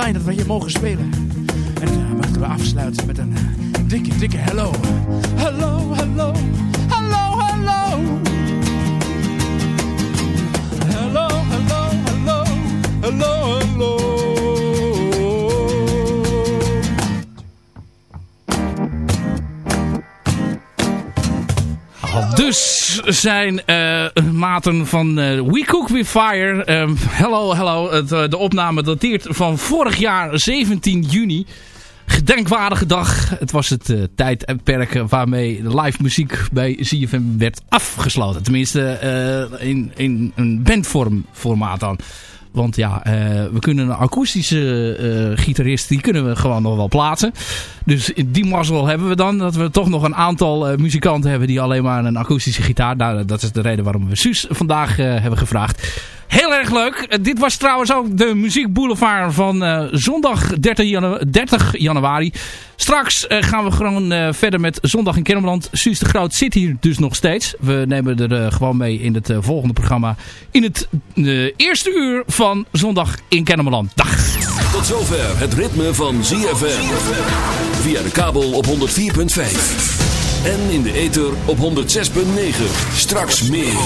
blij dat we hier mogen spelen. En uh, moeten we afsluiten met een dikke, dikke hello. Hello, hello, hello, Zijn uh, maten van uh, We Cook With Fire. Uh, hello, hello. Het, de opname dateert van vorig jaar 17 juni. Gedenkwaardige dag. Het was het tijdperk waarmee de live muziek bij ZFM werd afgesloten. Tenminste in, in een bandvorm formaat dan. Want ja, uh, we kunnen een akoestische uh, gitarist, die kunnen we gewoon nog wel plaatsen. Dus die mazzel hebben we dan. Dat we toch nog een aantal uh, muzikanten hebben die alleen maar een akoestische gitaar... Nou, dat is de reden waarom we Suus vandaag hebben gevraagd. Heel erg leuk. dit was trouwens ook de muziekboulevard van uh, zondag 30, janu 30, januari. Straks uh, gaan we gewoon verder met Zondag in Kennemerland. Suus de Groot zit hier dus nog steeds. We nemen er gewoon mee in het volgende programma. In het eerste uur van Zondag in Kennemerland. Dag. Tot zover het ritme van ZFM. Via de kabel op 104.5. En in de ether op 106.9. Straks meer.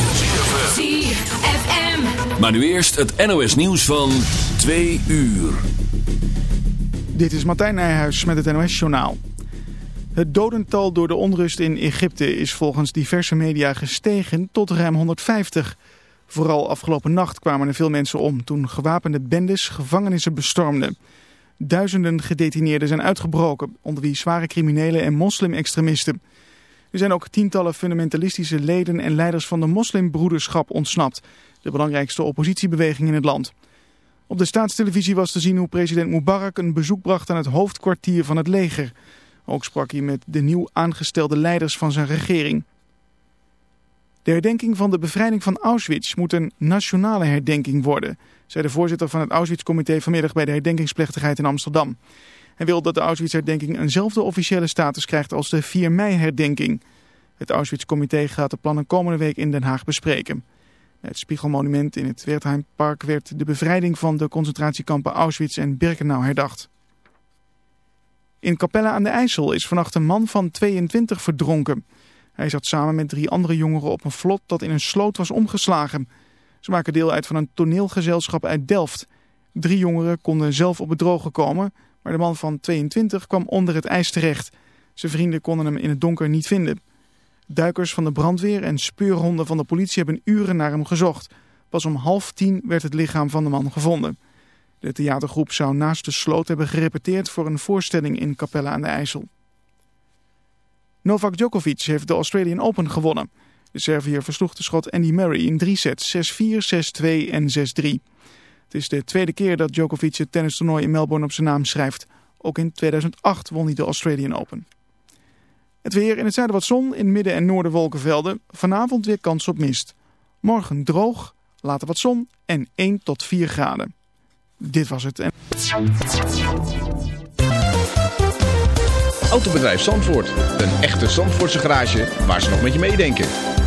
ZFM. Maar nu eerst het NOS nieuws van 2 uur. Dit is Martijn Nijhuis met het NOS journaal. Het dodental door de onrust in Egypte is volgens diverse media gestegen tot ruim 150. Vooral afgelopen nacht kwamen er veel mensen om toen gewapende bendes gevangenissen bestormden. Duizenden gedetineerden zijn uitgebroken, onder wie zware criminelen en moslim-extremisten. Er zijn ook tientallen fundamentalistische leden en leiders van de moslimbroederschap ontsnapt, de belangrijkste oppositiebeweging in het land. Op de staatstelevisie was te zien hoe president Mubarak een bezoek bracht aan het hoofdkwartier van het leger. Ook sprak hij met de nieuw aangestelde leiders van zijn regering. De herdenking van de bevrijding van Auschwitz moet een nationale herdenking worden, zei de voorzitter van het Auschwitz-comité vanmiddag bij de herdenkingsplechtigheid in Amsterdam. Hij wil dat de Auschwitz-herdenking eenzelfde officiële status krijgt als de 4 mei-herdenking. Het Auschwitz-comité gaat de plannen komende week in Den Haag bespreken. Het Spiegelmonument in het Wertheimpark werd de bevrijding van de concentratiekampen Auschwitz en Birkenau herdacht. In Capelle aan de IJssel is vannacht een man van 22 verdronken. Hij zat samen met drie andere jongeren op een vlot dat in een sloot was omgeslagen. Ze maken deel uit van een toneelgezelschap uit Delft. Drie jongeren konden zelf op het droge komen, maar de man van 22 kwam onder het ijs terecht. Zijn vrienden konden hem in het donker niet vinden. Duikers van de brandweer en speurhonden van de politie hebben uren naar hem gezocht. Pas om half tien werd het lichaam van de man gevonden. De theatergroep zou naast de sloot hebben gerepeteerd voor een voorstelling in Capelle aan de IJssel. Novak Djokovic heeft de Australian Open gewonnen. De Serviër versloeg de schot Andy Murray in drie sets, 6-4, 6-2 en 6-3. Het is de tweede keer dat Djokovic het tennistoernooi in Melbourne op zijn naam schrijft. Ook in 2008 won hij de Australian Open. Het weer in het zuiden wat zon, in midden en noorden wolkenvelden. Vanavond weer kans op mist. Morgen droog, later wat zon en 1 tot 4 graden. Dit was het. Autobedrijf Zandvoort. Een echte Zandvoortse garage waar ze nog met je meedenken.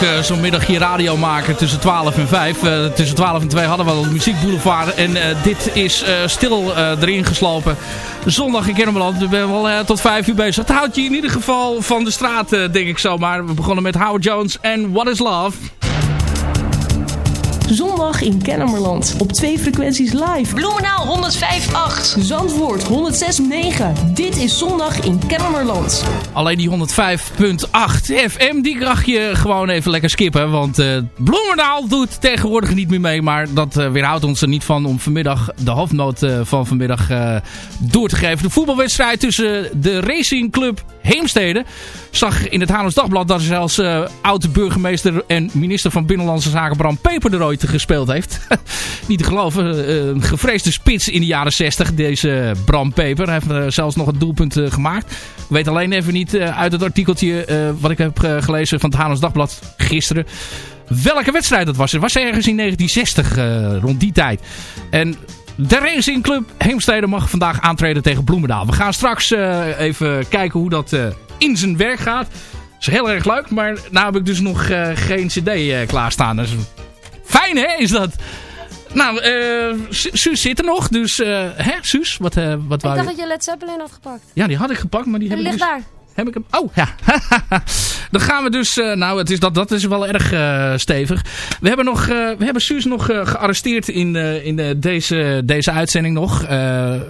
Leuk uh, zo'n middagje radio maken tussen 12 en 5. Uh, eh, tussen 12 en 2 hadden we al muziekboulevard. En uh, dit is stil erin geslopen. Zondag in Kennemerland. We zijn wel tot 5 uur bezig. Het houdt je in ieder geval van de straat, denk ik zomaar. We begonnen met Howard Jones en What is Love. Zondag in Kennemerland. Op twee frequenties live. Bloemenaal 105.8. Zandvoort 106.9. Dit is Zondag in Kennemerland. Alleen die 105.8 FM, die krijg je gewoon even lekker skippen. Want uh, Bloemendaal doet tegenwoordig niet meer mee. Maar dat uh, weerhoudt ons er niet van om vanmiddag de halfnoot uh, van vanmiddag door te geven. De voetbalwedstrijd tussen de Racing Club Heemstede. Zag in het Haarlems Dagblad dat zelfs oude burgemeester en minister van Binnenlandse Zaken Bram Peper er ooit gespeeld heeft. niet te geloven. een gevreesde spits in de jaren 60. Deze Bram Peper. Hij heeft zelfs nog een doelpunt gemaakt. Ik weet alleen even niet uit het artikeltje wat ik heb gelezen van het Haarlems Dagblad gisteren. Welke wedstrijd dat was. Het was ergens in 1960, rond die tijd. En de Racing Club Heemstede mag vandaag aantreden tegen Bloemendaal. We gaan straks even kijken hoe dat in zijn werk gaat. Is heel erg leuk, maar nou heb ik dus nog geen cd klaarstaan. Dus fijn hè, is dat? Nou, Suus zit er nog, dus hè, Suus, wat, wat wou je? Ik dacht dat je Led Zeppelin had gepakt. Ja, die had ik gepakt, maar die heb ik ligt dus... daar. Heb ik hem? Oh, ja. Dan gaan we dus... Uh, nou, het is dat, dat is wel erg uh, stevig. We hebben, nog, uh, we hebben Suus nog gearresteerd in, in deze, deze uitzending nog.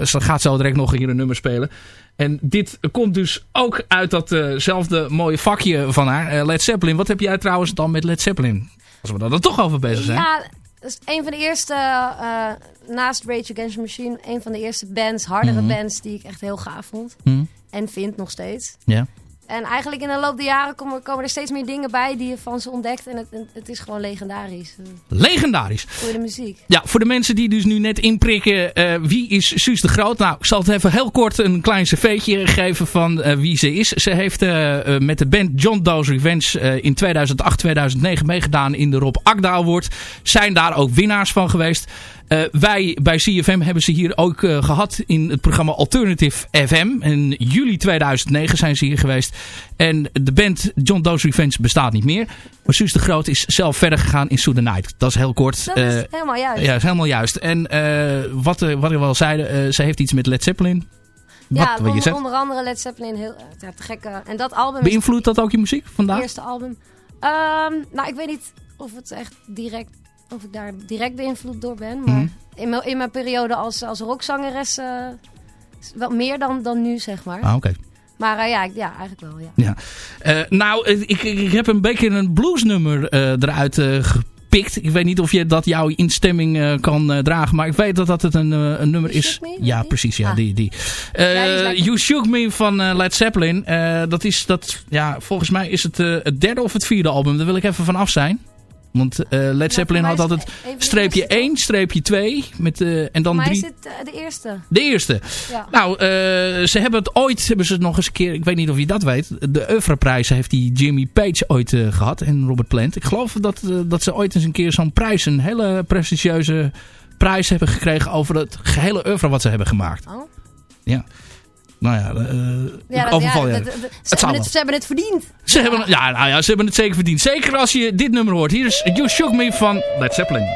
ze gaat zo direct nog hier een nummer spelen. En dit komt dus ook uit datzelfde mooie vakje van haar. Led Zeppelin. Wat heb jij trouwens dan met Led Zeppelin? Als we er toch over bezig zijn. Ja, dat is een van de eerste, naast Rage Against the Machine, een van de eerste bands, hardere mm -hmm. bands die ik echt heel gaaf vond. Mm -hmm. En vind nog steeds. Ja. En eigenlijk in de loop der jaren komen, komen er steeds meer dingen bij die je van ze ontdekt. En het, het is gewoon legendarisch. Legendarisch. Voor de muziek. Ja, voor de mensen die dus nu net inprikken, uh, wie is Suus de Groot? Nou, ik zal het even heel kort een klein cv'tje geven van uh, wie ze is. Ze heeft uh, met de band John Doe's Revenge in 2008-2009 meegedaan in de Rob Akda Award. Zijn daar ook winnaars van geweest. Uh, wij bij CFM hebben ze hier ook uh, gehad in het programma Alternative FM. In juli 2009 zijn ze hier geweest. En de band John Doe's Revenge bestaat niet meer. Maar Suus de Groot is zelf verder gegaan in Soothe Night. Dat is heel kort. Dat is uh, helemaal juist. Ja, is helemaal juist. En wat, wat ik wel zei, ze heeft iets met Led Zeppelin. Wat, ja, wat je onder andere Led Zeppelin. Heel, ja, te gekke. En dat album Beïnvloedt dat ook je muziek vandaag? Het eerste album. Um, nou, ik weet niet of het echt direct of ik daar direct beïnvloed door ben. Maar mm. in, mijn, in mijn periode als, als rockzangeres uh, wel meer dan, dan nu, zeg maar. Ah, oké. Maar uh, ja, ja, eigenlijk wel, ja. ja. Uh, nou, ik, ik heb een beetje een bluesnummer eruit gepikt. Ik weet niet of je dat jouw instemming kan dragen. Maar ik weet dat dat het een, een nummer is. Me, ja, precies. Ja, ah. die. die. Ja, die you Shook Me van Led Zeppelin. dat is dat, ja, volgens mij is het het derde of het vierde album. Daar wil ik even van af zijn. Want uh, Led Zeppelin had altijd streepje 1, streepje 2. Met, uh, en dan 3. is het uh, de eerste? De eerste. Ja. Nou, ze hebben het ooit, hebben ze het nog eens een keer, ik weet niet of je dat weet. De Oeuvreprijs heeft die Jimmy Page ooit gehad en Robert Plant. Ik geloof dat, dat ze ooit eens een keer zo'n prijs, een hele prestigieuze prijs hebben gekregen over het gehele oeuvre wat ze hebben gemaakt. Oh. Ja. Nou ja, uh, ja, overval ja, ze, hebben het, ze, hebben het, verdiend. Ze, ja. Hebben, ja, nou ja, ze hebben het zeker verdiend. Zeker als je dit nummer hoort. Hier is You Shook Me van Led Zeppelin.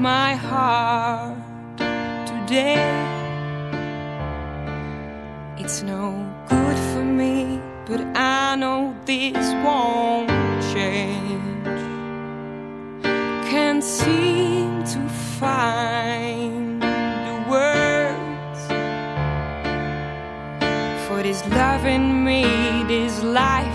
my heart today. It's no good for me, but I know this won't change. Can't seem to find the words for this loving me, this life.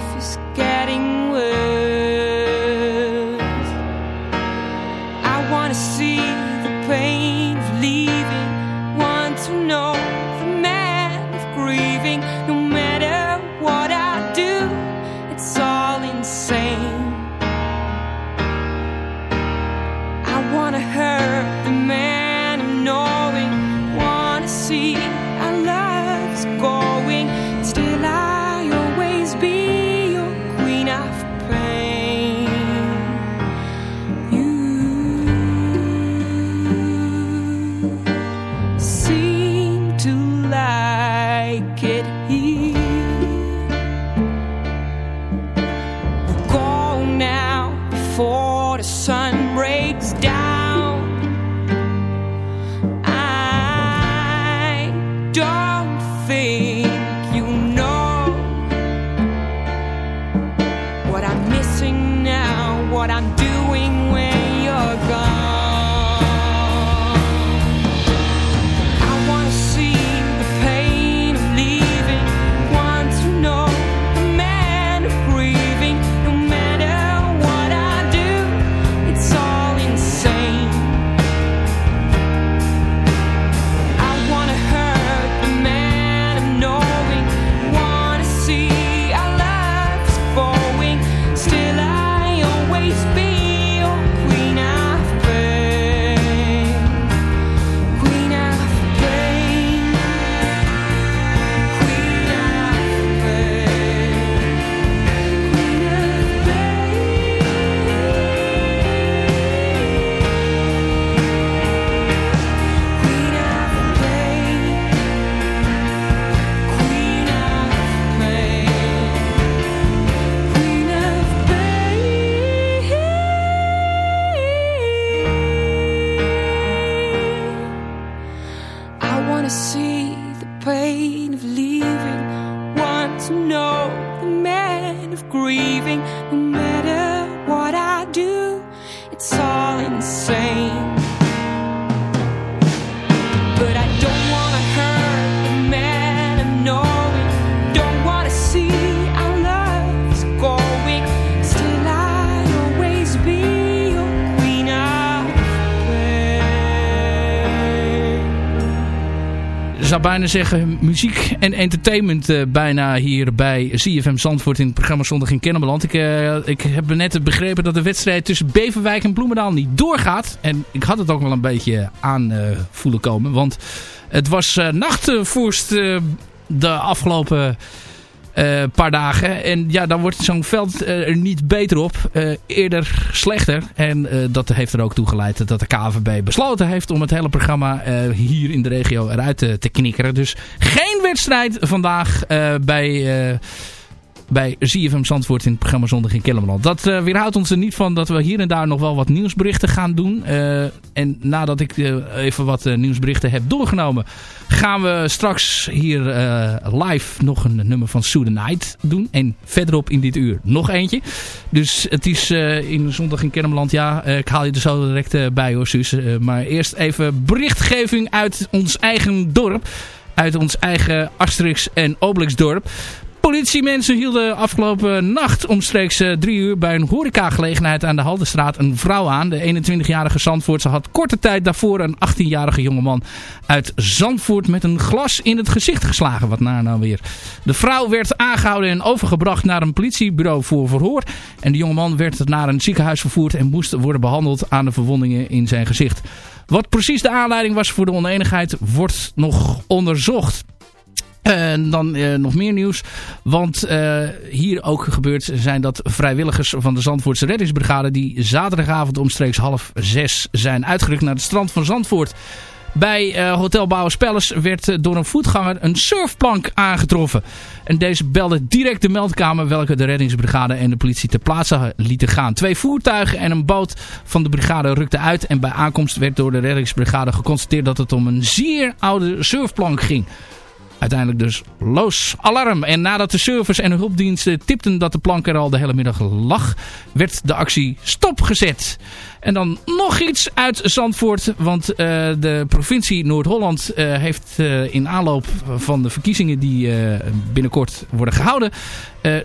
Bijna zeggen muziek en entertainment uh, bijna hier bij CFM Zandvoort in het programma Zondag in Kennemerland. Ik, uh, ik heb net begrepen dat de wedstrijd tussen Beverwijk en Bloemendaal niet doorgaat. En ik had het ook wel een beetje aan uh, voelen komen. Want het was nachtvorst de afgelopen uh, paar dagen. En ja, dan wordt zo'n veld uh, er niet beter op. Uh, eerder slechter. En dat heeft er ook toe geleid dat de KVB besloten heeft om het hele programma hier in de regio eruit te knikkeren. Dus geen wedstrijd vandaag bij bij ZFM Zandvoort in het programma Zondag in Kellerland. Dat uh, weerhoudt ons er niet van dat we hier en daar nog wel wat nieuwsberichten gaan doen. Uh, en nadat ik uh, even wat nieuwsberichten heb doorgenomen... gaan we straks hier live nog een nummer van Sue the Night doen. En verderop in dit uur nog eentje. Dus het is in Zondag in Kellerland. Ja, ik haal je er zo direct bij hoor Suus. maar eerst even berichtgeving uit ons eigen dorp uit ons eigen Asterix en Obelix dorp. Politiemensen hielden afgelopen nacht omstreeks uh, drie uur bij een horecagelegenheid aan de Haldenstraat een vrouw aan. De 21-jarige Zandvoortse had korte tijd daarvoor een 18-jarige jongeman uit Zandvoort met een glas in het gezicht geslagen. Wat na nou weer. De vrouw werd aangehouden en overgebracht naar een politiebureau voor verhoor. En de jongeman werd naar een ziekenhuis vervoerd en moest worden behandeld aan de verwondingen in zijn gezicht. Wat precies de aanleiding was voor de oneenigheid wordt nog onderzocht. En dan uh, nog meer nieuws. Want uh, hier ook gebeurd zijn dat vrijwilligers van de Zandvoortse reddingsbrigade... die zaterdagavond omstreeks half zes zijn uitgerukt naar het strand van Zandvoort... Bij uh, Hotel Bouwers Palace werd door een voetganger een surfplank aangetroffen. En deze belde direct de meldkamer welke de reddingsbrigade en de politie ter plaatse lieten gaan. Twee voertuigen en een boot van de brigade rukten uit. En bij aankomst werd door de reddingsbrigade geconstateerd dat het om een zeer oude surfplank ging. Uiteindelijk dus los alarm. En nadat de servers en hulpdiensten tipten dat de plank er al de hele middag lag, werd de actie stopgezet. En dan nog iets uit Zandvoort. Want uh, de provincie Noord-Holland uh, heeft uh, in aanloop van de verkiezingen die binnenkort worden gehouden...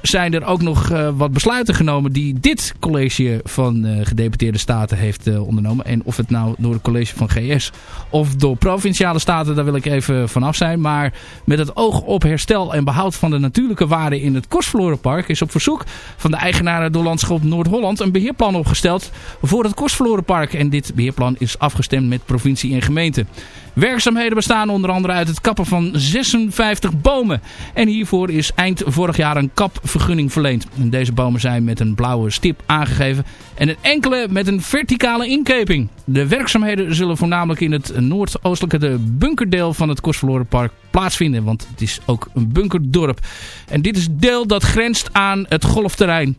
zijn er ook nog wat besluiten genomen die dit college van gedeputeerde staten heeft ondernomen. En of het nou door het college van GS of door provinciale staten, daar wil ik even vanaf zijn. Maar met het oog op herstel en behoud van de natuurlijke waarden in het Kostverlorenpark... is op verzoek van de eigenaren door Landschap Noord-Holland een beheerplan opgesteld voor het Kostverlorenpark. En dit beheerplan is afgestemd met provincie en gemeente. Werkzaamheden bestaan onder andere uit het kappen van 56 bomen. En hiervoor is eind vorig jaar een kapvergunning verleend. En deze bomen zijn met een blauwe stip aangegeven en een enkele met een verticale inkeping. De werkzaamheden zullen voornamelijk in het noordoostelijke de bunkerdeel van het Kostverlorenpark plaatsvinden. Want het is ook een bunkerdorp. En dit is deel dat grenst aan het golfterrein.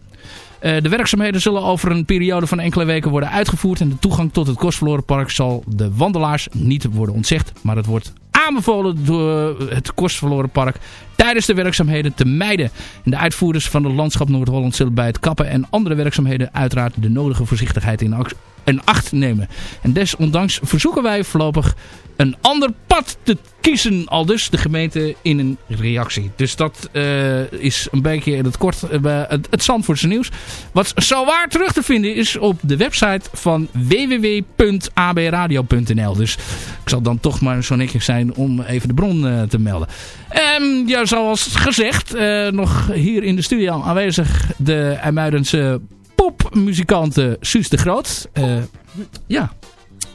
Uh, de werkzaamheden zullen over een periode van enkele weken worden uitgevoerd. En de toegang tot het Kostverlorenpark zal de wandelaars niet worden ontzegd. Maar het wordt aanbevolen door het Kostverlorenpark tijdens de werkzaamheden te mijden. En de uitvoerders van het landschap Noord-Holland zullen bij het kappen en andere werkzaamheden uiteraard de nodige voorzichtigheid in, in acht nemen. En desondanks verzoeken wij voorlopig een ander pad te kiezen. Al dus de gemeente in een reactie. Dus dat uh, is een beetje in het kort uh, het, het Zandvoortse nieuws. Wat zo waar terug te vinden is op de website van www.abradio.nl. Dus ik zal dan toch maar zo netjes zijn om even de bron uh, te melden. Um, ja, zoals gezegd, nog hier in de studio aanwezig de IJmuidense popmuzikante Suus de Groot. ja,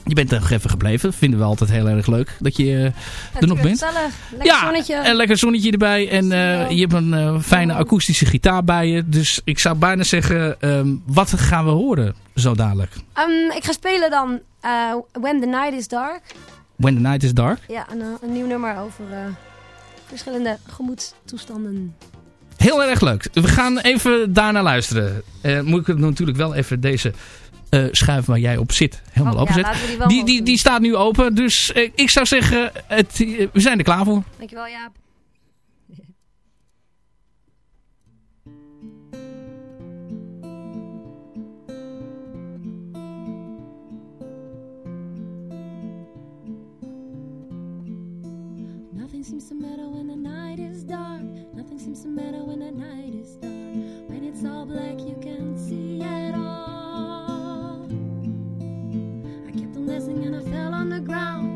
je bent er nog even gebleven. Vinden we altijd heel erg leuk dat je uh, er nog bent. Lekker ja, zonnetje. een lekker zonnetje erbij. En uh, je hebt een uh, fijne akoestische gitaar bij je. Dus ik zou bijna zeggen, um, wat gaan we horen zo dadelijk? Um, ik ga spelen dan When the Night is Dark. When the Night is Dark? Ja, een, een nieuw nummer over verschillende gemoedstoestanden. Heel erg leuk. We gaan even daarna luisteren. moet ik het natuurlijk wel even deze uh, schuif waar jij op zit helemaal oh. Ja, die, die, die, staat nu open. Dus uh, ik zou zeggen, het, uh, we zijn er klaar voor. Dankjewel Jaap. Nothing seems to matter when the night is dark. Nothing seems to matter when the night is dark. When it's all black you can't see at all. I kept on listening and I fell on the ground,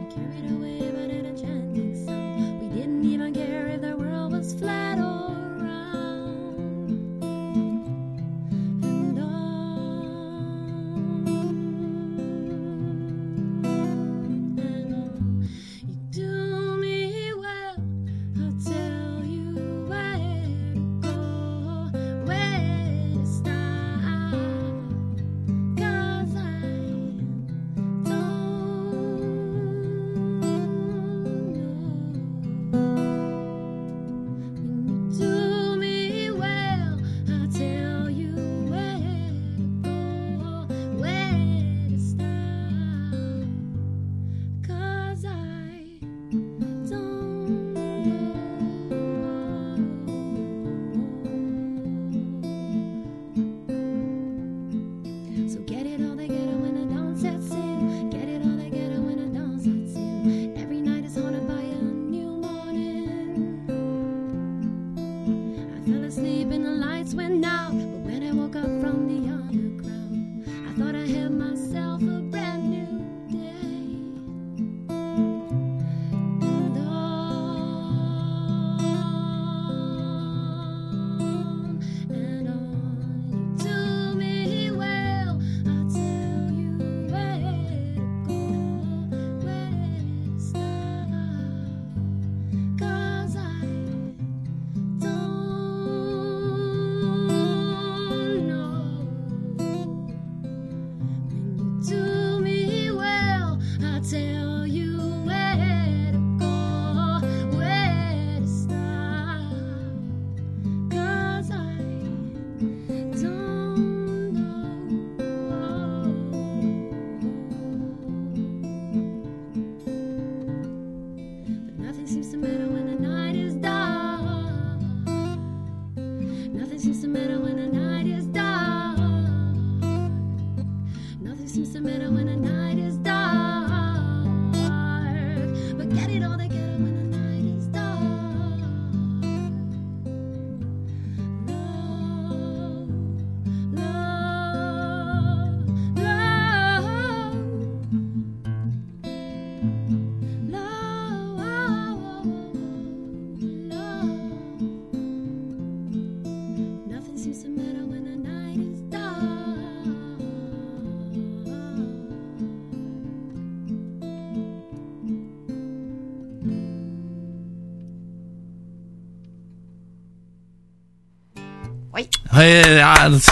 ja, dat is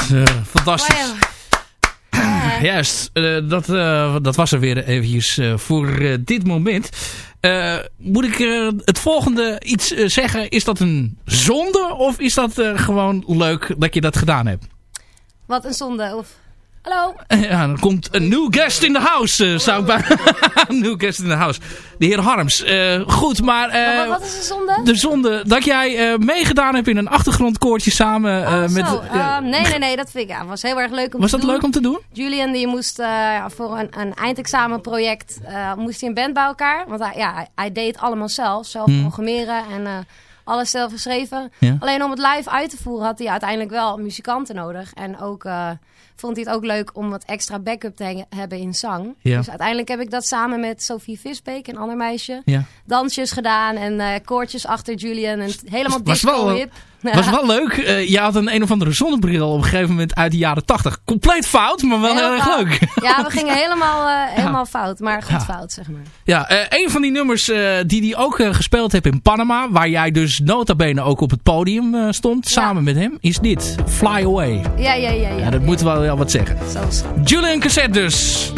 fantastisch. Juist, dat, dat was er weer eventjes voor dit moment. moet ik het volgende iets zeggen? Is dat een zonde of is dat gewoon leuk dat je dat gedaan hebt? Wat een zonde? Of... Hallo. Ja, dan komt een new guest in the house, uh, zou ik bij... new guest in the house. De heer Harms. Uh, goed, maar... Uh, wat, wat, is de zonde? De zonde dat jij meegedaan hebt in een achtergrondkoortje samen oh, met... Uh, nee, nee, nee, dat vind ik ja, was heel erg leuk om was te doen. Was dat leuk om te doen? Julian die moest voor een, een eindexamenproject moest hij een band bij elkaar. Want hij, ja, hij deed het allemaal zelf. Zelf hmm. programmeren en alles zelf geschreven. Ja. Alleen om het live uit te voeren had hij uiteindelijk wel muzikanten nodig. En ook vond hij het ook leuk om wat extra backup te hebben in zang. Dus uiteindelijk heb ik dat samen met Sophie Visbeek, een ander meisje, dansjes gedaan en uh, koortjes achter Julian en helemaal disco-hip. Was wel leuk. Uh, je had een een of andere zonnebril op een gegeven moment uit de jaren 80. Compleet fout, maar wel heel, erg leuk. Ja, we gingen helemaal, uh, helemaal fout. Maar goed fout, zeg maar. Ja, uh, een van die nummers die hij ook gespeeld heeft in Panama... waar jij dus nota bene ook op het podium stond, samen met hem... is dit, Fly Away. Ja, ja, ja. Ja, dat moet wel, wel wat zeggen. Zoals. Julian Cassette dus.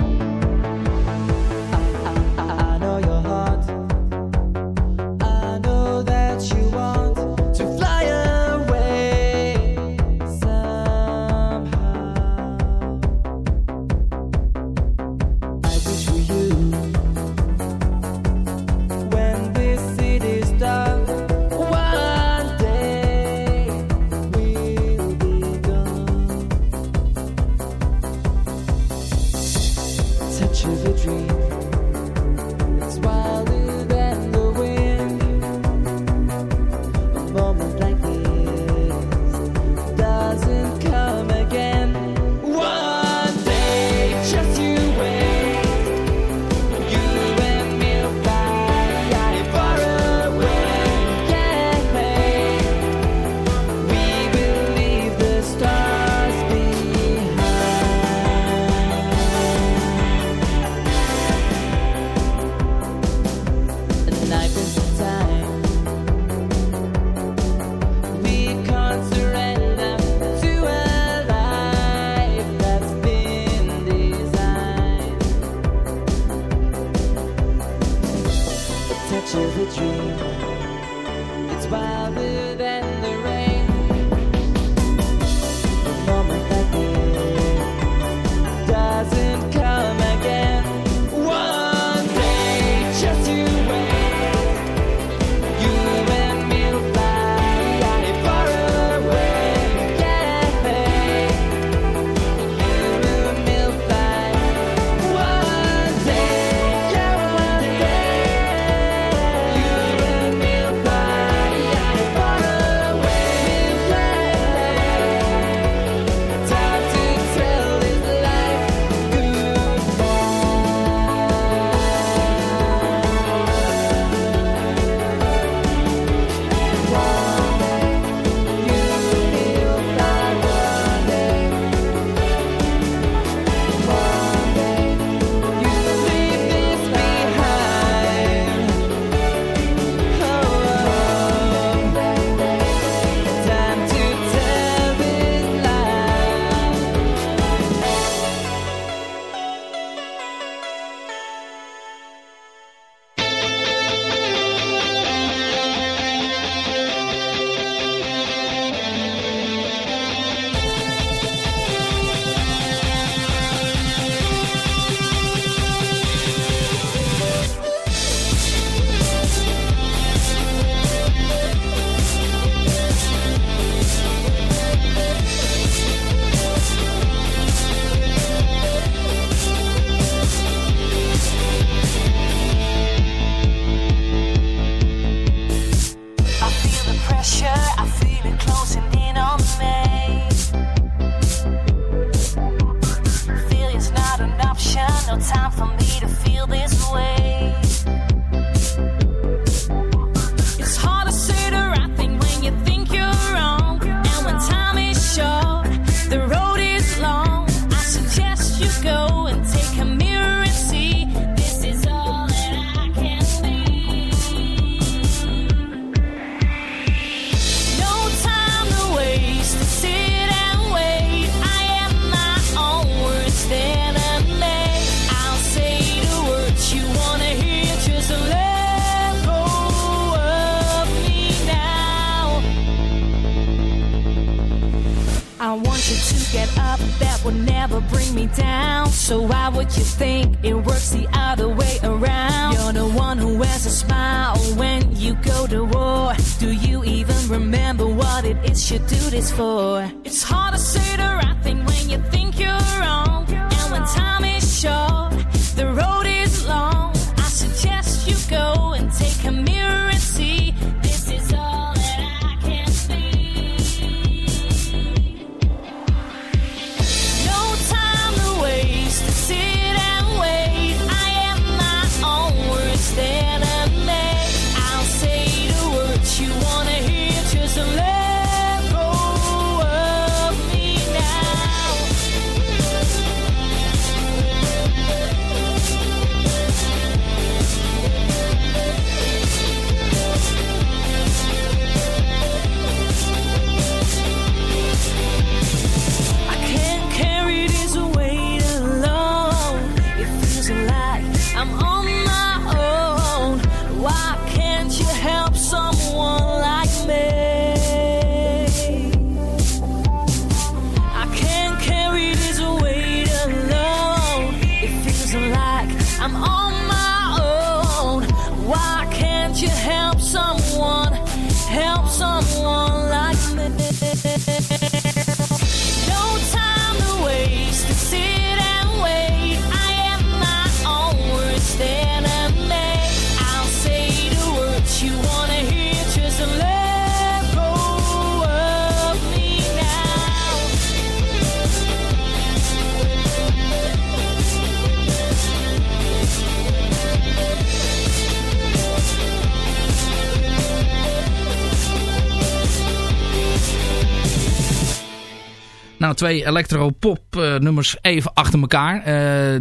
Twee electro-pop eh, nummers even achter elkaar. Eh,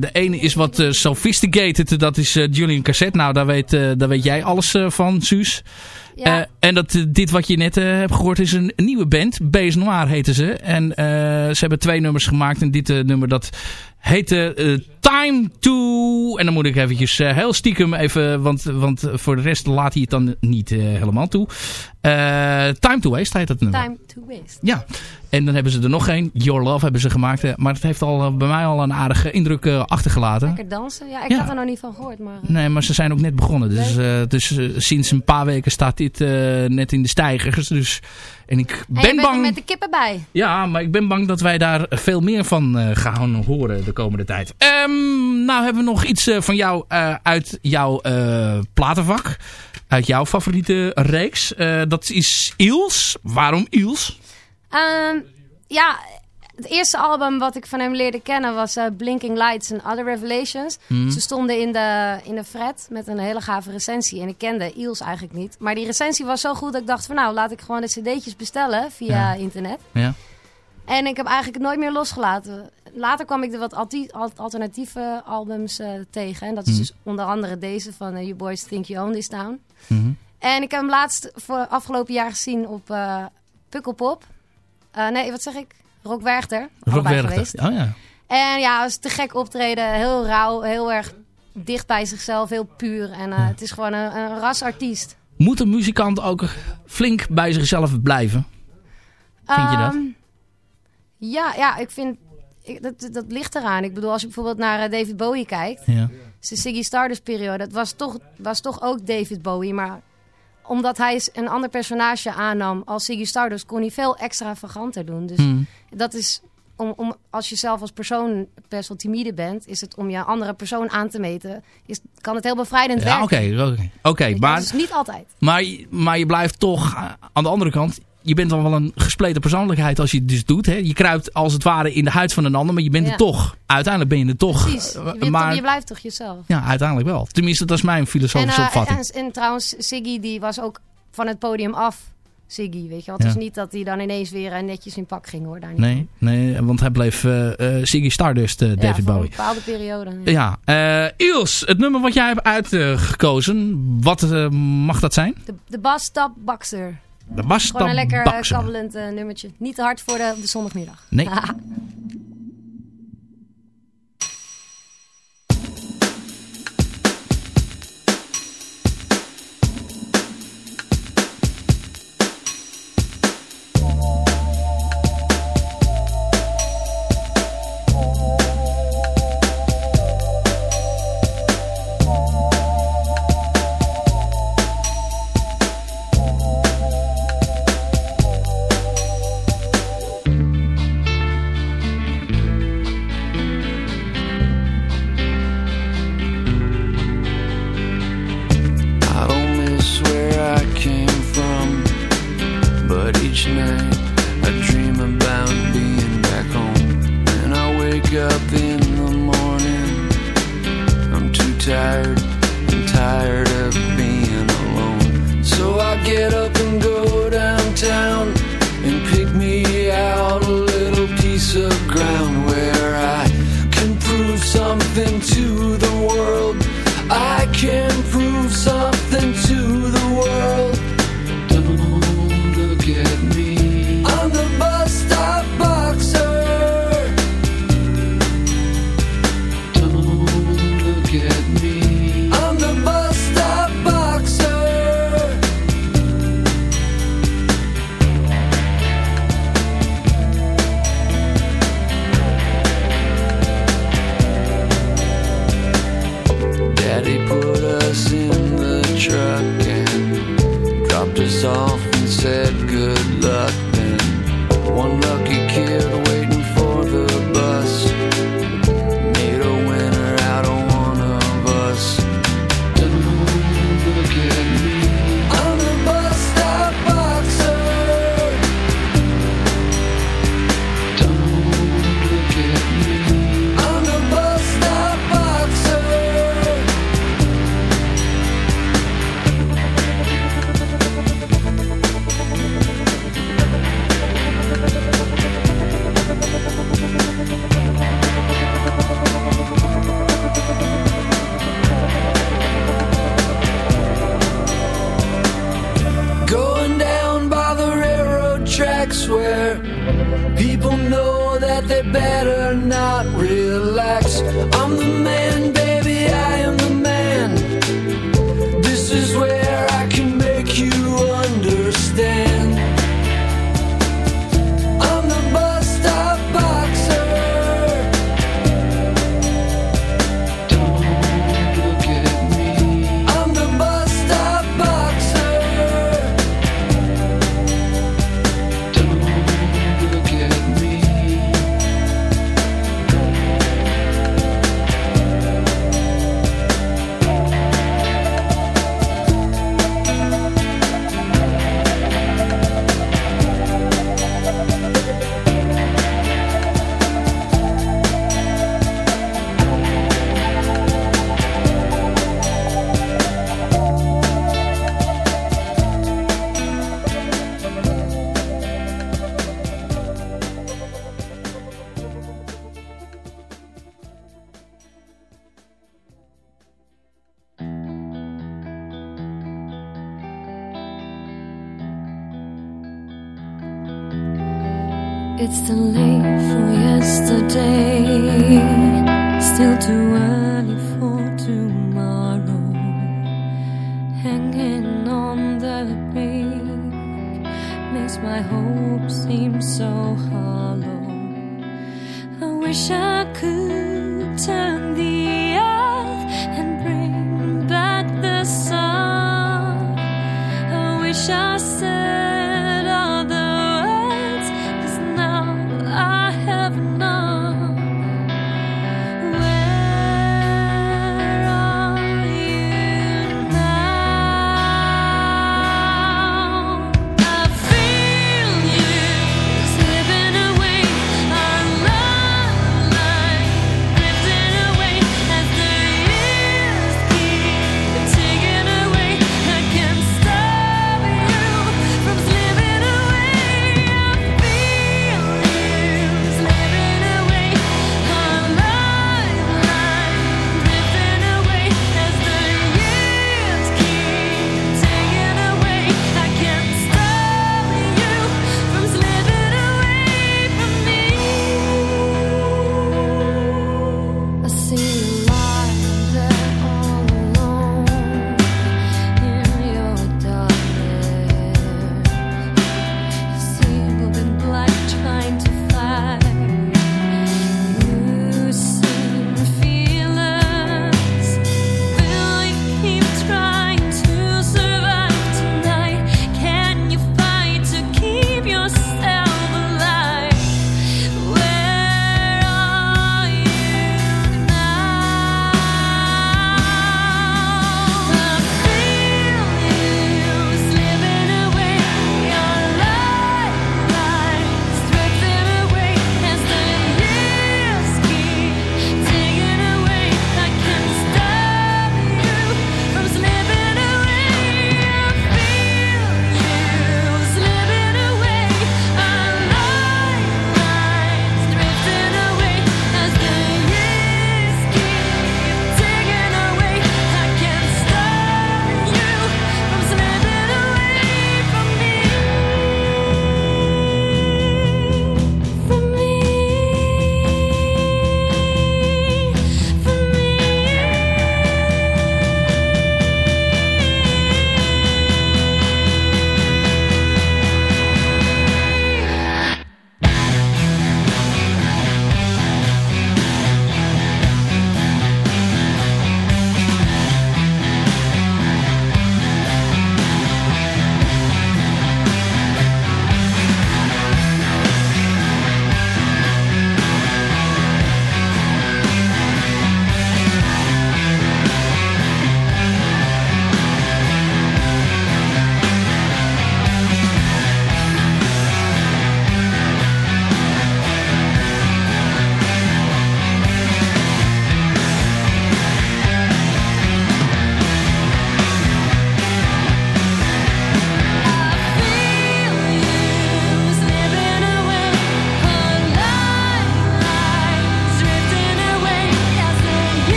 de ene is wat eh, sophisticated, dat is Julian Cassette. Nou, daar weet, daar weet jij alles van, Suus. Ja. En dat, dit wat je net hebt gehoord is een, nieuwe band. Bees Noir heten ze. En ze hebben twee nummers gemaakt. En dit nummer dat heette eh, Time to... En dan moet ik eventjes eh, heel stiekem even... Want, want voor de rest laat hij het dan niet eh, helemaal toe. Time to Waste heet dat nummer. Time to waste. Ja, en dan hebben ze er nog één. Your Love hebben ze gemaakt. Maar het heeft al bij mij al een aardige indruk achtergelaten. Lekker dansen. Ja, ik Ja. had er nog niet van gehoord, maar... Nee, maar ze zijn ook net begonnen. Dus, dus sinds een paar weken staat dit net in de stijgers. Dus, en ik en je ben er bang... met de kippen bij. Ja, maar ik ben bang dat wij daar veel meer van eh, gaan horen de komende tijd. Ehm, nou hebben we nog iets eh, van jou eh, uit jouw platenvak. Uit jouw favoriete reeks. Dat is Iels. Waarom Iels? Ehm, ja, het eerste album wat ik van hem leerde kennen was eh, Blinking Lights and Other Revelations. Mhm. Ze stonden in de, in de fret met een hele gave recensie. En ik kende Iels eigenlijk niet. Maar die recensie was zo goed dat ik dacht van nou, laat ik gewoon de cd'tjes bestellen via Ja. internet. Ja. En ik heb eigenlijk nooit meer losgelaten. Later kwam ik er wat alternatieve albums eh, tegen. En dat is Mhm. dus onder andere deze van eh, You Boys Think You Own This Town. Mhm. En ik heb hem laatst voor afgelopen jaar gezien op Pukkelpop. Nee, wat zeg ik? Rock Werchter. Rockwerchter. geweest. Oh ja. En ja, het was te gek optreden. Heel rauw, heel erg dicht bij zichzelf, heel puur. En eh, het is gewoon een, een rasartiest. Moet een muzikant ook flink bij zichzelf blijven? Vind je dat? Ehm, Ja, ja, ik vind... Ik, dat, dat ligt eraan. Ik bedoel, als je bijvoorbeeld naar eh, David Bowie kijkt... Ja. zijn Ziggy Stardust periode, dat was toch, was toch ook David Bowie. Maar omdat hij een ander personage aannam als Ziggy Stardust... kon hij veel extravaganter doen. Dus Hmm. dat is... Om, om, als je zelf als persoon best wel timide bent... is het om je andere persoon aan te meten... Is, kan het heel bevrijdend Ja, oké. werken. oké. Oké, maar, dat is niet altijd. maar, maar je blijft toch eh, aan de andere kant... Je bent dan wel een gespleten persoonlijkheid als je het dus doet. Hè? Je kruipt als het ware in de huid van een ander, maar je bent Ja. er toch. Uiteindelijk ben je er toch. Precies. Je, toch- maar je blijft toch jezelf. ja, uiteindelijk wel. Tenminste, dat is mijn En, filosofische eh, opvatting. en, en trouwens, Ziggy die was ook van het podium af. Ziggy, weet je wel. Het Ja. is niet dat hij dan ineens weer eh, netjes in pak ging hoor. Daar niet Nee, nee, want hij bleef eh, Ziggy Stardust, Ja, David voor Bowie. een bepaalde periode. Ja. Ja, Iels, het nummer wat jij hebt uitgekozen, wat mag dat zijn? De, de Bass Stop Boxer. De Gewoon een lekker eh, kabbelend eh, nummertje. Niet te hard voor de, de zondagmiddag. Nee.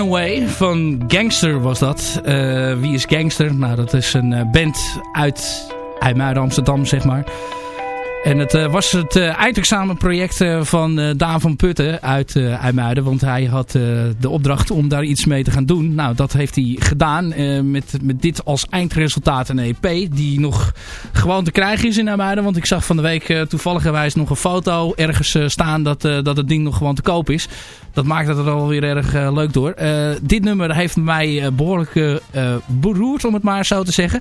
Away van Gangster was dat. Uh, wie is Gangster? Nou, dat is een uh, band uit IJmuiden, Amsterdam, zeg maar. En het uh, was het uh, eindexamenproject uh, van Daan van Putten uit IJmuiden. Want hij had de opdracht om daar iets mee te gaan doen. Nou, dat heeft hij gedaan met, met dit als eindresultaat een EP. Die nog gewoon te krijgen is in IJmuiden. Want ik zag van de week toevalligerwijs nog een foto ergens staan dat, dat het ding nog gewoon te koop is. Dat maakt het er alweer erg leuk door. dit nummer heeft mij behoorlijk beroerd om het maar zo te zeggen.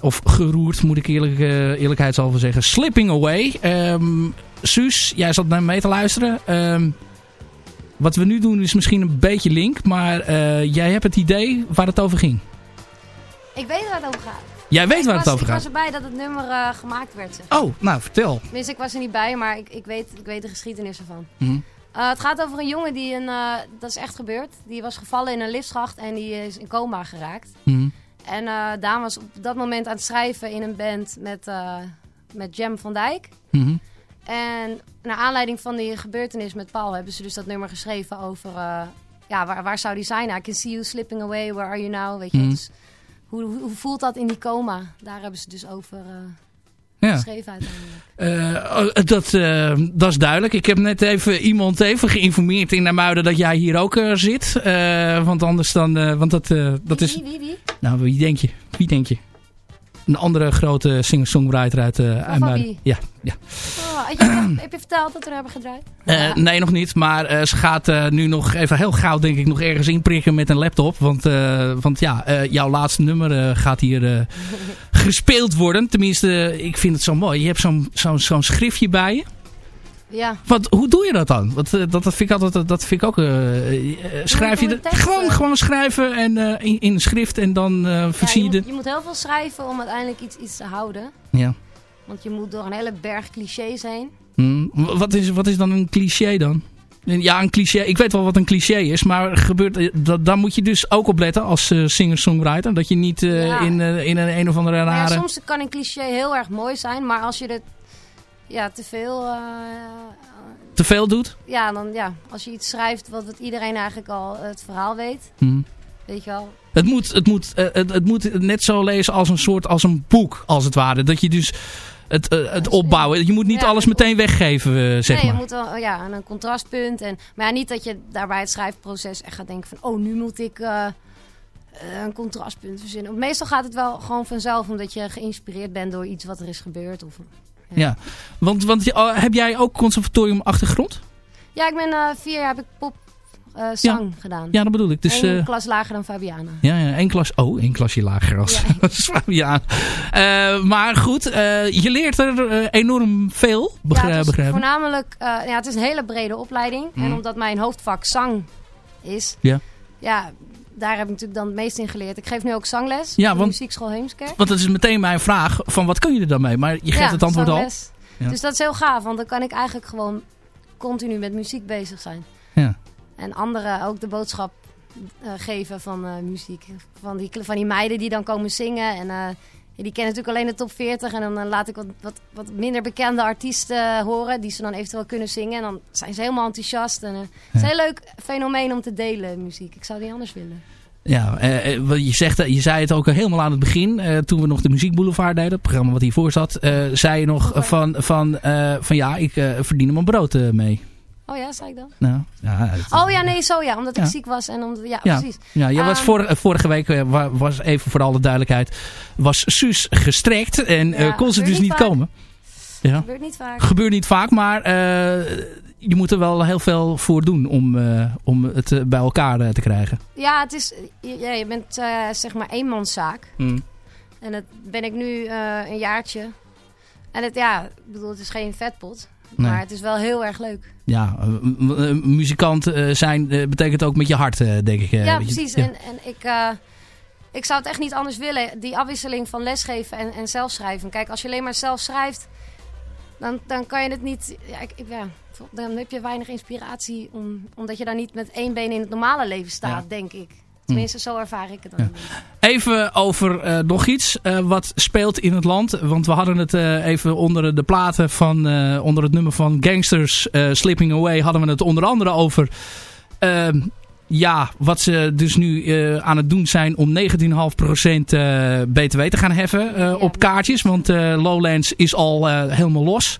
Of geroerd, moet ik eerlijk, uh, eerlijkheidshalve zeggen. Slipping Away. Um, Suus, jij zat naar mee te luisteren. Um, wat we nu doen is misschien een beetje link. Maar uh, jij hebt het idee waar het over ging. Ik weet waar het over gaat. Jij weet waar was, het over gaat? Ik was erbij dat het nummer uh, gemaakt werd. Zeg. Oh, nou vertel. Tenminste, ik was er niet bij, maar ik, ik, weet, ik weet de geschiedenis ervan. Mm -hmm. het gaat over een jongen die een... dat is echt gebeurd. Die was gevallen in een liftschacht en die is in coma geraakt. Mm -hmm. En uh, Daan was op dat moment aan het schrijven in een band met, uh, met Jam van Dijk. Mm -hmm. En naar aanleiding van die gebeurtenis met Paul hebben ze dus dat nummer geschreven over... Uh, ja, waar, waar zou die zijn? I can see you slipping away, where are you now? Weet je, mm -hmm. dus hoe, hoe, hoe, voelt dat in die coma? Daar hebben ze dus over ja. geschreven uiteindelijk. Uh, dat, uh, dat is duidelijk. Ik heb net even iemand even geïnformeerd in Namuiden dat jij hier ook uh, zit. want anders dan... want dat, dat wie, is... Wie, wie, Nou, wie denk je? Wie denk je? Een andere grote singer-songwriter uit uh, IJmuiden. Ja, ja. Oh, heb, je, heb je verteld dat we hebben gedraaid? Uh, nee, nog niet. Maar uh, ze gaat nu nog even heel gauw denk ik nog ergens inprikken met een laptop. Want, want ja, jouw laatste nummer gaat hier gespeeld worden. Tenminste, ik vind het zo mooi. Je hebt zo'n zo'n zo'n schriftje bij je. Ja. Wat, hoe doe je dat dan? Want, dat, dat vind ik altijd, dat vind ik ook. Uh, schrijf je, je gewoon, gewoon schrijven en uh, in, in schrift en dan uh, versier ja, je, moet, je moet heel veel schrijven om uiteindelijk iets, iets te houden. Ja. Want je moet door een hele berg clichés heen. Hmm. Wat, is, wat is dan een cliché dan? Ja, een cliché. Ik weet wel wat een cliché is, maar gebeurt, dat, daar moet je dus ook op letten als uh, singer-songwriter. Dat je niet uh, ja. in, uh, in een, een of andere rare... Ja, soms kan een cliché heel erg mooi zijn, maar als je het ja, te veel... Uh, te veel doet? Ja, dan, ja, als je iets schrijft wat, wat iedereen eigenlijk al het verhaal weet. Hmm. Weet je wel. Het moet, het, moet, uh, het, het moet net zo lezen als een soort, als een boek, als het ware. Dat je dus het, uh, het opbouwen. Je moet niet ja, alles meteen weggeven, zeg nee, maar. je moet wel, ja, een contrastpunt. En, maar ja, niet dat je daarbij het schrijfproces echt gaat denken van... oh, nu moet ik een contrastpunt verzinnen. Meestal gaat het wel gewoon vanzelf... omdat je geïnspireerd bent door iets wat er is gebeurd. Of, ja, want, want heb jij ook conservatorium achtergrond? Ja, ik ben vier jaar heb ik pop uh, zang ja. gedaan. Ja, dat bedoel ik. Dus, Eén uh, klas lager dan Fabiana. Ja, ja, één klas. Oh, één klasje lager als ja. Fabiana. Uh, maar goed, je leert er enorm veel, begrijp, ja, begrijp Voornamelijk, ja, het is een hele brede opleiding. Mm. En omdat mijn hoofdvak zang is, ja. ja, daar heb ik natuurlijk dan het meest in geleerd. Ik geef nu ook zangles ja, want, de muziekschool Heemskerk. Want dat is meteen mijn vraag, van wat kun je er dan mee? Maar je geeft ja, het antwoord zangles. al. Ja. Dus dat is heel gaaf, want dan kan ik eigenlijk gewoon continu met muziek bezig zijn. Ja. En anderen ook de boodschap uh, geven van uh, muziek. Van die, van die meiden die dan komen zingen. En uh, die kennen natuurlijk alleen de top 40. En dan laat ik wat, wat, wat minder bekende artiesten horen. Die ze dan eventueel kunnen zingen. En dan zijn ze helemaal enthousiast. En, het is een heel leuk fenomeen om te delen, muziek. Ik zou die anders willen. Ja, uh, je, zegt, je zei het ook helemaal aan het begin, uh, toen we nog de Muziek Boulevard deden, het programma wat hiervoor zat, uh, zei je nog van, van, van ja, ik verdien er mijn brood mee. Oh ja, zei ik dan? Nou, ja, het, oh ja, nee, zo ja. Omdat ik ziek was en omdat... Ja, ja. precies. Ja, je was Um, vor, vorige week, uh, was even voor alle duidelijkheid, was Suus gestrekt en uh, kon ze dus niet vaak. komen. Ja. Gebeurt niet vaak. Gebeurt niet vaak, maar uh, je moet er wel heel veel voor doen om, om het bij elkaar te krijgen. Ja, het is, ja, je bent zeg maar eenmanszaak. Mm. En dat ben ik nu een jaartje. En het, ja, ik bedoel, het is geen vetpot. Nee. Maar het is wel heel erg leuk. Ja, uh, muzikant uh, zijn betekent ook met je hart, denk ik. ja, precies. Ja. En, en ik, ik zou het echt niet anders willen. Die afwisseling van lesgeven en, en zelfschrijven. Kijk, als je alleen maar zelf schrijft, dan, dan kan je het niet... Ja, ik, ja, dan heb je weinig inspiratie, om, omdat je dan niet met één been in het normale leven staat, ja. denk ik. Tenminste, zo ervaar ik het dan. Ja. Even over uh, nog iets uh, wat speelt in het land. Want we hadden het uh, even onder de platen van, onder het nummer van Gangsters Slipping Away, hadden we het onder andere over ja, wat ze dus nu aan het doen zijn om 19,5% uh, btw te gaan heffen ja. op kaartjes. Want Lowlands is al helemaal los.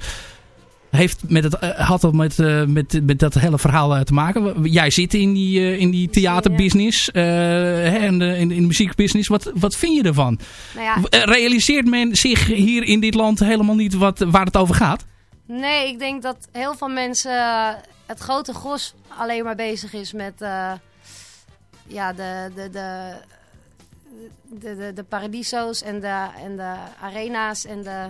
Heeft met het, had dat met, met, met dat hele verhaal te maken. Jij zit in die, in die theaterbusiness en in, in de muziekbusiness. Wat, wat vind je ervan? Nou ja. Realiseert men zich hier in dit land helemaal niet wat, waar het over gaat? Nee, ik denk dat heel veel mensen het grote gros alleen maar bezig is met uh, ja, de, de, de, de, de, de paradiso's en de, en de arena's en de...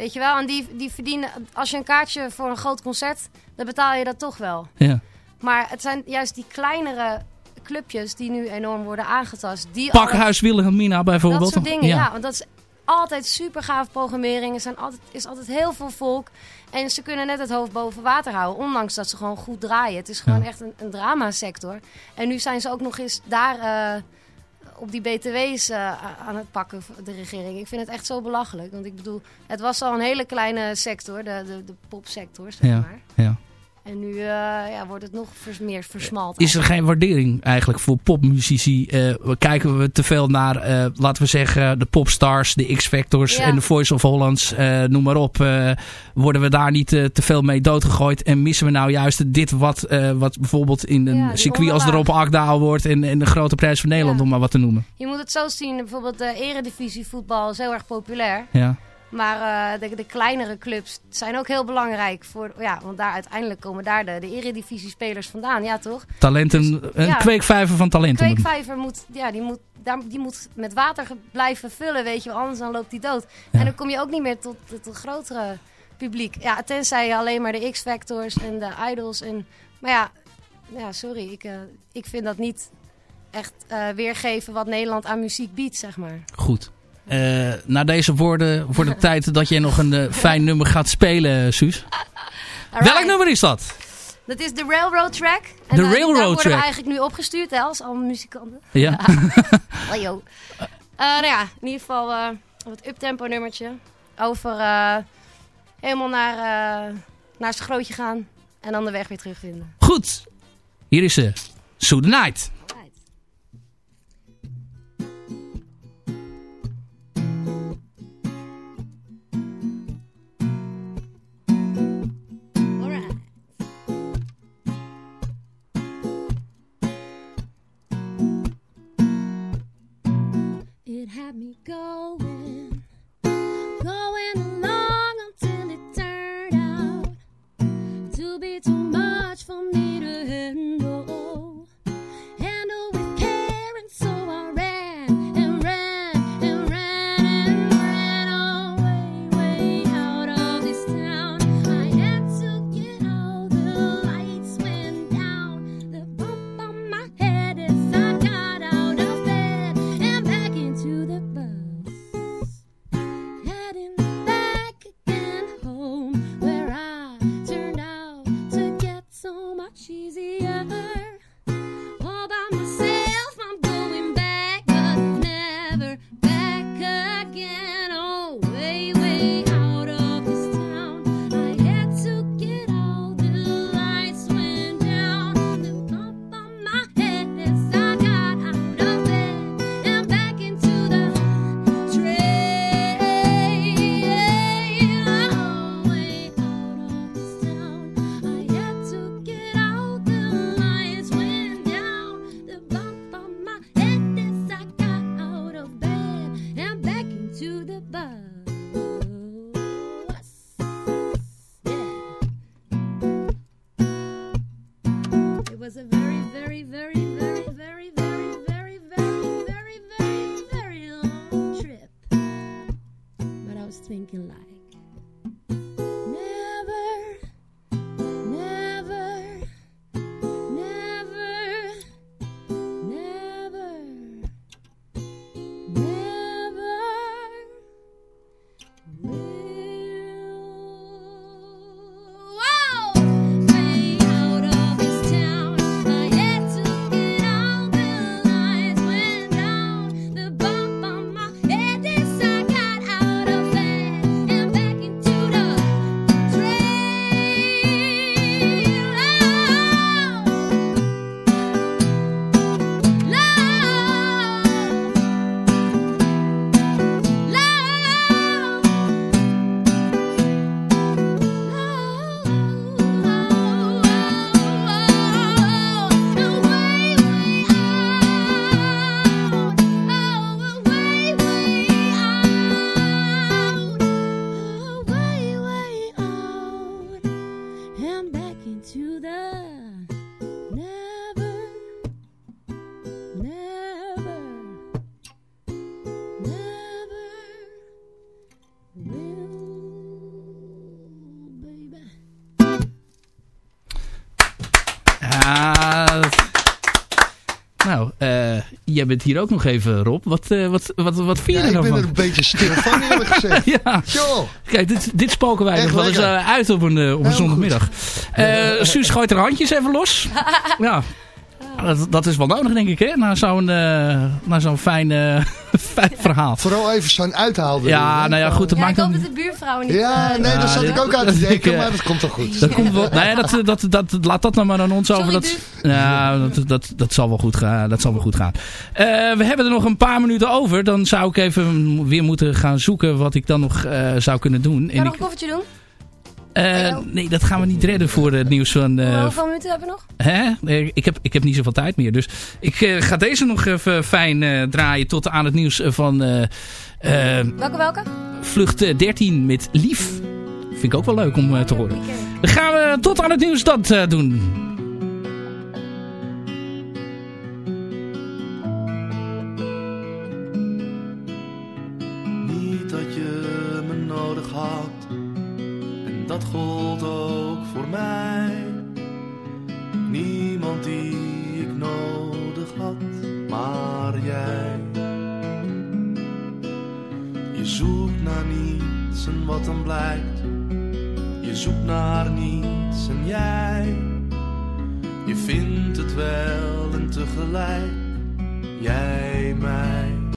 Weet je wel, en die, die verdienen... Als je een kaartje voor een groot concert, dan betaal je dat toch wel. Ja. Maar het zijn juist die kleinere clubjes die nu enorm worden aangetast. Die Pakhuis Wilhelmina bijvoorbeeld. Dat soort dingen, ja. ja want dat is altijd super gaaf programmering. Er zijn altijd, is altijd heel veel volk. En ze kunnen net het hoofd boven water houden. Ondanks dat ze gewoon goed draaien. Het is gewoon echt een, een dramasector. En nu zijn ze ook nog eens daar uh, op die btw's uh, aan het pakken, de regering. Ik vind het echt zo belachelijk. Want ik bedoel, het was al een hele kleine sector. De, de, de popsector, zeg ja, maar. Ja. En nu uh, ja, wordt het nog vers, meer versmalt. Is er geen waardering eigenlijk voor popmuzici? Uh, kijken we te veel naar, uh, laten we zeggen, de popstars, de X-Factors ja. en de Voice of Hollands, noem maar op. worden we daar niet te veel mee doodgegooid? En missen we nou juist dit wat, wat bijvoorbeeld in een ja, circuit als de Rob Akda wordt en, en de Grote Prijs van Nederland, ja. om maar wat te noemen? Je moet het zo zien, bijvoorbeeld de eredivisie voetbal is heel erg populair. Ja. Maar uh, de, de, kleinere clubs zijn ook heel belangrijk. Voor, ja, want daar uiteindelijk komen daar de, de eredivisie-spelers vandaan. Ja, toch? Talenten, dus, een ja, kweekvijver van talenten. Een kweekvijver moet, ja, die moet, daar, die moet met water blijven vullen, weet je wel. Anders dan loopt die dood. Ja. En dan kom je ook niet meer tot het grotere publiek. Ja, tenzij je alleen maar de X-Factors en de Idols. En, maar ja, ja sorry. Ik, uh, ik vind dat niet echt uh, weergeven wat Nederland aan muziek biedt, zeg maar. Goed. Uh, na deze woorden wordt het tijd dat je nog een uh, fijn nummer gaat spelen, Suus. Welk nummer is dat? Dat is de Railroad Track. De uh, Railroad Track. worden we eigenlijk nu opgestuurd, hè, als allemaal muzikanten. Ja. yo. nou ja, in ieder geval wat uptempo nummertje. Over helemaal naar, naar zijn grootje gaan. En dan de weg weer terugvinden. Goed. Hier is ze. So the Night. Going again. Into the never, never, never will, baby. Dat- nou, eh, jij bent hier ook nog even, Rob. Wat, eh, wat, wat, wat vind je Ja, er ik nou ben van? er een beetje stil van eerlijk gezegd. ja. Kijk, dit, dit spoken wij Echt nog wel eens eh, uit op een, eh, op een zondagmiddag. Eh Suus gooit haar handjes even los. ja. Dat, dat is wel nodig, denk ik, hè? Na zo'n eh, na zo'n fijn, eh, fijn verhaal. Vooral even zo'n uithaalde. Ja, nou ja, goed, dat Ja, maakt ik hoop dan... dat de buurvrouwen niet... Ja, eh, nee, daar zat Ja, ik ook aan te ik, denken, eh, maar dat komt toch goed. Dat komt wel, nee, dat, dat, dat, dat, laat dat nou maar aan ons over. Dat, ja, dat, dat, dat, zal wel goed gaan, dat zal wel goed gaan. Eh, we hebben er nog een paar minuten over. Dan zou ik even weer moeten gaan zoeken wat ik dan nog eh, zou kunnen doen. Kan je En nog ik, een koffertje doen? Eh, nee, dat gaan we niet redden voor het nieuws van... eh, Hoeveel minuten hebben we nog? Hè? Nee, ik, heb, ik heb niet zoveel tijd meer. Dus ik eh, ga deze nog even fijn eh, draaien tot aan het nieuws van eh, eh, Welke, welke? vlucht eh, 13 met Lief. Vind ik ook wel leuk om eh, te horen. Dan gaan we tot aan het nieuws dat eh, doen. Zoekt naar niets en wat dan blijkt. Je zoekt naar niets en jij. Je vindt het wel en tegelijk jij mij.